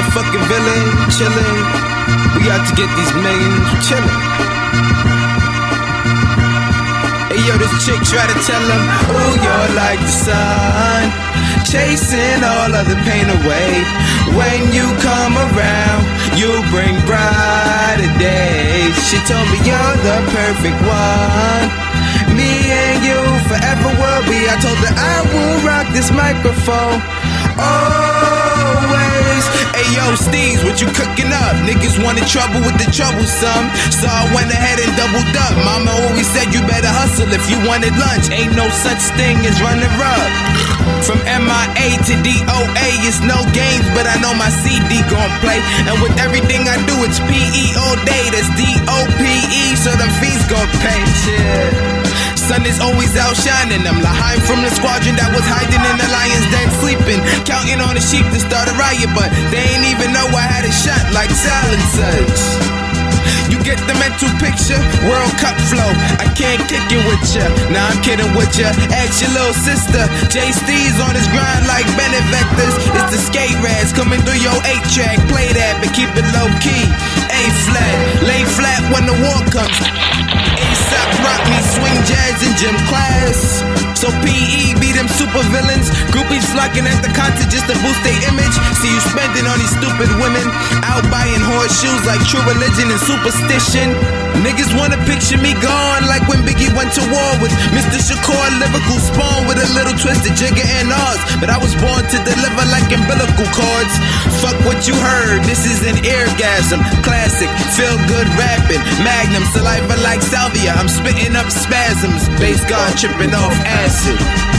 motherfucking villain, chillin'. We out to get these millions, chillin'. Hey yo, this chick try to tell him, ooh, you're like the sun, chasing all of the pain away. When you come around, you bring brighter days. She told me you're the perfect one. Me and you forever will be. I told her I will rock this microphone always. You cooking up? Niggas wanted trouble with the troublesome, so I went ahead and doubled up. Mama always said you better hustle if you wanted lunch. Ain't no such thing as running up. From MIA to DOA, it's no games, but I know my CD gon' play. And with everything I do, it's PE all day. That's D-O-P-E, so the fees gon' pay. Shit. Sun is always outshining them. Lahaim from the squadron that was hiding in the lion's den, sleeping, on the sheep to start a riot, but they ain't even know I had a shot like silencers. You get the mental picture, World Cup flow. I can't kick it with ya. Nah, I'm kidding with ya. Ask your little sister. Jay Steez on his grind like Bennett Vectors. It's the skate rats coming through your 8 track. Play that, but keep it low key. A flat, lay flat when the war comes. ASAP rock me, swing jazz in gym class. So PE them super villains. Groupies flocking at the concert just to boost their image. See you spending on these stupid women. Out buying horseshoes like true religion and superstition. Niggas wanna picture me gone like when Biggie went to war with Mr. Shakur. Lyrical spawn with a little twist of Jigga and Oz. But I was born to deliver like umbilical cords. Fuck what you heard, this is an eargasm. Classic, feel good rapping. Magnum, saliva like salvia. I'm spitting up spasms. Bass gone tripping off acid.